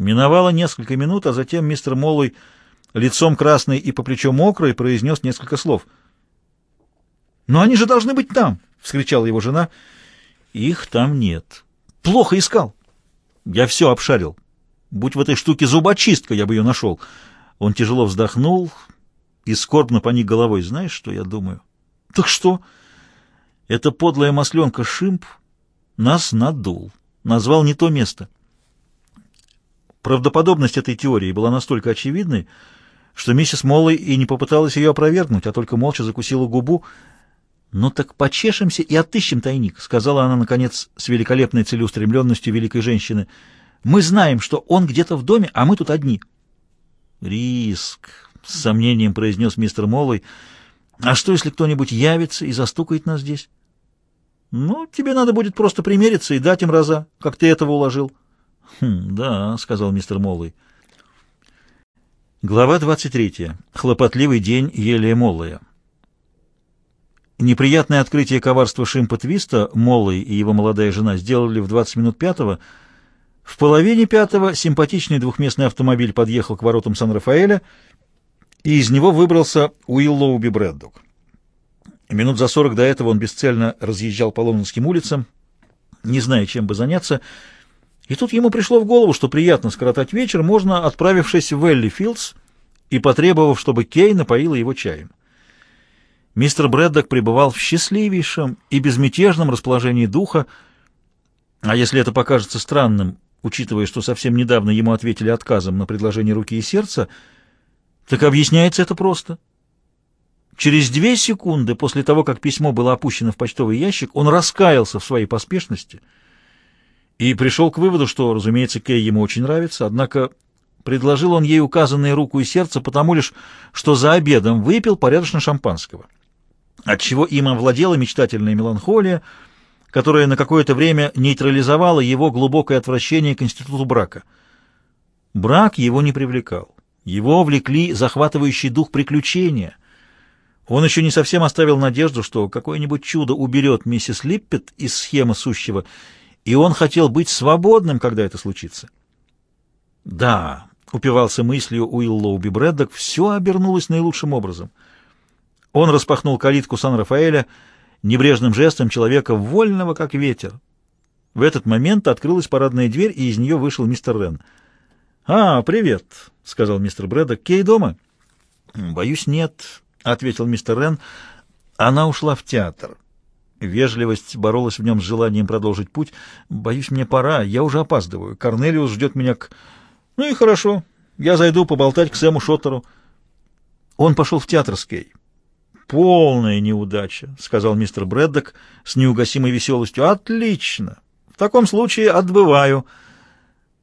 Миновало несколько минут, а затем мистер Моллой, лицом красный и по плечо мокрый, произнес несколько слов. «Но они же должны быть там!» — вскричала его жена. «Их там нет. Плохо искал. Я все обшарил. Будь в этой штуке зубочистка, я бы ее нашел». Он тяжело вздохнул и скорбно поник головой. «Знаешь, что я думаю?» «Так что?» «Это подлая масленка Шимп нас надул. Назвал не то место». Правдоподобность этой теории была настолько очевидной, что миссис Моллой и не попыталась ее опровергнуть, а только молча закусила губу. «Ну так почешемся и отыщем тайник», — сказала она, наконец, с великолепной целеустремленностью великой женщины. «Мы знаем, что он где-то в доме, а мы тут одни». «Риск», — с сомнением произнес мистер Моллой. «А что, если кто-нибудь явится и застукает нас здесь?» «Ну, тебе надо будет просто примериться и дать им раза, как ты этого уложил». «Хм, да», — сказал мистер Моллой. Глава 23. Хлопотливый день Елия Моллая. Неприятное открытие коварства Шимпа Твиста Моллой и его молодая жена сделали в 20 минут пятого. В половине пятого симпатичный двухместный автомобиль подъехал к воротам Сан-Рафаэля, и из него выбрался Уиллоуби Брэддок. Минут за сорок до этого он бесцельно разъезжал по лондонским улицам, не зная, чем бы заняться, — и тут ему пришло в голову, что приятно скоротать вечер можно, отправившись в Элли Филдс и потребовав, чтобы Кей напоила его чаем. Мистер Брэддок пребывал в счастливейшем и безмятежном расположении духа, а если это покажется странным, учитывая, что совсем недавно ему ответили отказом на предложение руки и сердца, так объясняется это просто. Через две секунды после того, как письмо было опущено в почтовый ящик, он раскаялся в своей поспешности — и пришел к выводу, что, разумеется, Кей ему очень нравится, однако предложил он ей указанные руку и сердце потому лишь, что за обедом выпил порядочно шампанского, отчего им овладела мечтательная меланхолия, которая на какое-то время нейтрализовала его глубокое отвращение к институту брака. Брак его не привлекал. Его влекли захватывающий дух приключения. Он еще не совсем оставил надежду, что какое-нибудь чудо уберет миссис Липпет из схемы сущего и он хотел быть свободным, когда это случится. Да, упивался мыслью Уиллоуби Брэддок, все обернулось наилучшим образом. Он распахнул калитку Сан-Рафаэля небрежным жестом человека, вольного как ветер. В этот момент открылась парадная дверь, и из нее вышел мистер Рен. «А, привет», — сказал мистер Брэддок. «Кей дома?» «Боюсь, нет», — ответил мистер Рен. «Она ушла в театр». Вежливость боролась в нем с желанием продолжить путь. «Боюсь, мне пора, я уже опаздываю. Корнелиус ждет меня к...» «Ну и хорошо, я зайду поболтать к Сэму Шоттеру». Он пошел в театр с Кей. «Полная неудача», — сказал мистер Брэддок с неугасимой веселостью. «Отлично. В таком случае отбываю».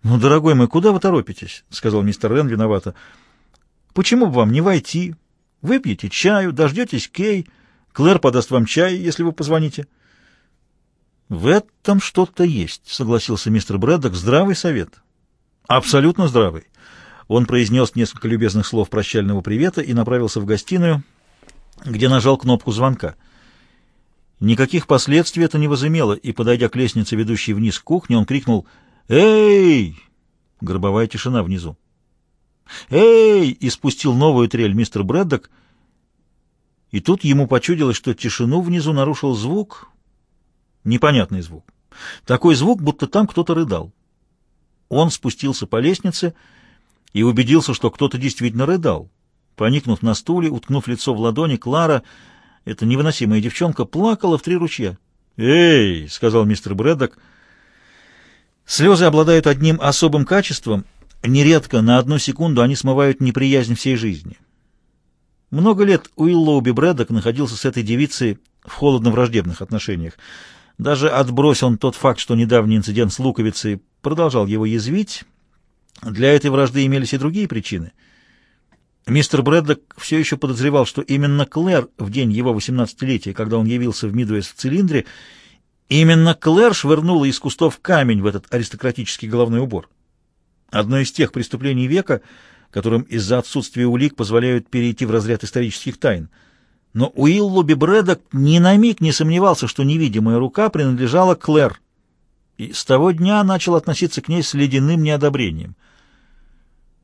«Ну, дорогой мой, куда вы торопитесь?» — сказал мистер Рен виновато. «Почему бы вам не войти? Выпьете чаю, дождетесь Кей». Клэр подаст вам чай, если вы позвоните. — В этом что-то есть, — согласился мистер Брэддок. — Здравый совет. — Абсолютно здравый. Он произнес несколько любезных слов прощального привета и направился в гостиную, где нажал кнопку звонка. Никаких последствий это не возымело, и, подойдя к лестнице, ведущей вниз к кухне, он крикнул «Эй!» Гробовая тишина внизу. «Эй!» — и спустил новую трель мистер Брэддок — и тут ему почудилось, что тишину внизу нарушил звук, непонятный звук. Такой звук, будто там кто-то рыдал. Он спустился по лестнице и убедился, что кто-то действительно рыдал. Поникнув на стуле, уткнув лицо в ладони, Клара, эта невыносимая девчонка, плакала в три ручья. «Эй!» — сказал мистер Брэддок. Слезы обладают одним особым качеством. Нередко на одну секунду они смывают неприязнь всей жизни. Много лет Уиллоуби Брэддок находился с этой девицей в холодно-враждебных отношениях. Даже отбрось он тот факт, что недавний инцидент с луковицей продолжал его язвить, для этой вражды имелись и другие причины. Мистер Брэддок все еще подозревал, что именно Клэр в день его 18-летия, когда он явился в Мидуэс в цилиндре, именно Клэр швырнула из кустов камень в этот аристократический головной убор. Одно из тех преступлений века — которым из-за отсутствия улик позволяют перейти в разряд исторических тайн. Но Уиллоби Брэдок ни на миг не сомневался, что невидимая рука принадлежала Клэр, и с того дня начал относиться к ней с ледяным неодобрением —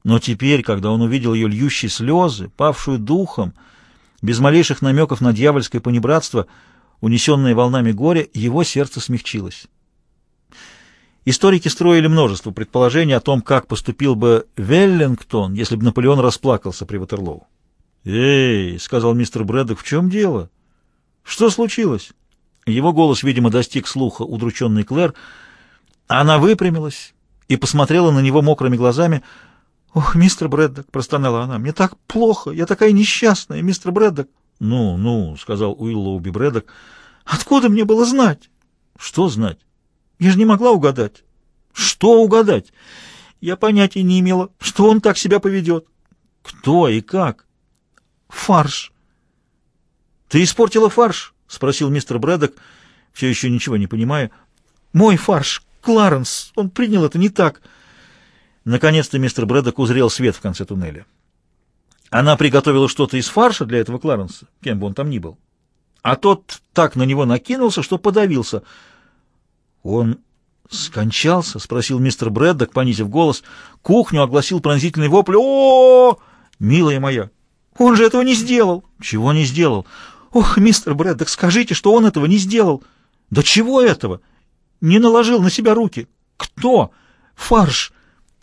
Но теперь, когда он увидел ее льющие слезы, павшую духом, без малейших намеков на дьявольское понебратство, унесенное волнами горя, его сердце смягчилось. Историки строили множество предположений о том, как поступил бы Веллингтон, если бы Наполеон расплакался при Ватерлоу. «Эй!» — сказал мистер Брэддок, — «в чем дело? Что случилось?» Его голос, видимо, достиг слуха удрученной Клэр. Она выпрямилась и посмотрела на него мокрыми глазами. «Ох, мистер Брэддок!» — простонала она. «Мне так плохо! Я такая несчастная, мистер Брэддок!» «Ну, ну!» — сказал Уиллоуби Брэддок. «Откуда мне было знать?» «Что знать?» Я же не могла угадать. Что угадать? Я понятия не имела, что он так себя поведет. Кто и как? Фарш. Ты испортила фарш? Спросил мистер Брэддок, все еще ничего не понимая. Мой фарш, Кларенс, он принял это не так. Наконец-то мистер Брэддок узрел свет в конце туннеля. Она приготовила что-то из фарша для этого Кларенса, кем бы он там ни был. А тот так на него накинулся, что подавился — «Он скончался?» — спросил мистер Брэддок, понизив голос. Кухню огласил пронзительный вопль. о, Милая моя! Он же этого не сделал!» «Чего не сделал?» «Ох, мистер Брэддок, скажите, что он этого не сделал!» «Да чего этого?» «Не наложил на себя руки!» «Кто?» «Фарш!»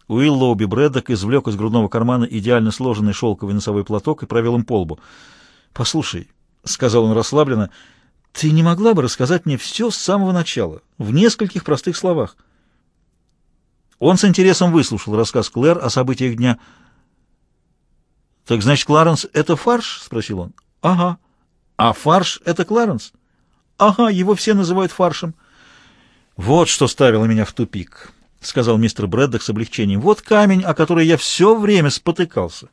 Уиллоуби Брэддок извлек из грудного кармана идеально сложенный шелковый носовой платок и провел им по лбу. «Послушай», — сказал он расслабленно, — ты не могла бы рассказать мне все с самого начала, в нескольких простых словах? Он с интересом выслушал рассказ Клэр о событиях дня. «Так значит, Кларенс — это фарш?» — спросил он. «Ага. А фарш — это Кларенс?» «Ага, его все называют фаршем». «Вот что ставило меня в тупик», — сказал мистер Брэддок с облегчением. «Вот камень, о который я все время спотыкался.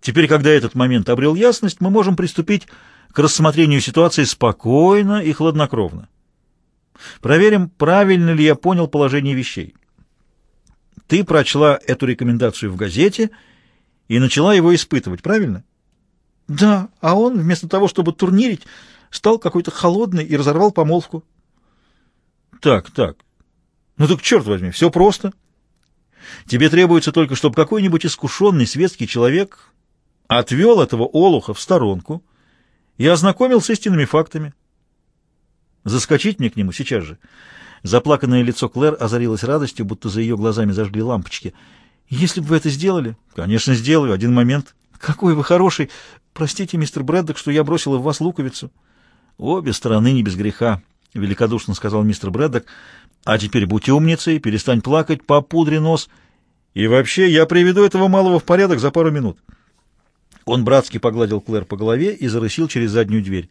Теперь, когда этот момент обрел ясность, мы можем приступить к рассмотрению ситуации спокойно и хладнокровно. Проверим, правильно ли я понял положение вещей. Ты прочла эту рекомендацию в газете и начала его испытывать, правильно? Да, а он, вместо того, чтобы турнирить, стал какой-то холодный и разорвал помолвку. Так, так. Ну так черт возьми, все просто. Тебе требуется только, чтобы какой-нибудь искушенный светский человек отвел этого олуха в сторонку, и ознакомил с истинными фактами. Заскочить мне к нему сейчас же. Заплаканное лицо Клэр озарилось радостью, будто за ее глазами зажгли лампочки. «Если бы вы это сделали...» «Конечно, сделаю. Один момент». «Какой вы хороший! Простите, мистер Брэддок, что я бросила в вас луковицу». «Обе стороны не без греха», — великодушно сказал мистер Брэддок. «А теперь будь умницей, перестань плакать, попудри нос. И вообще, я приведу этого малого в порядок за пару минут». Он братски погладил Клэр по голове и зарысил через заднюю дверь.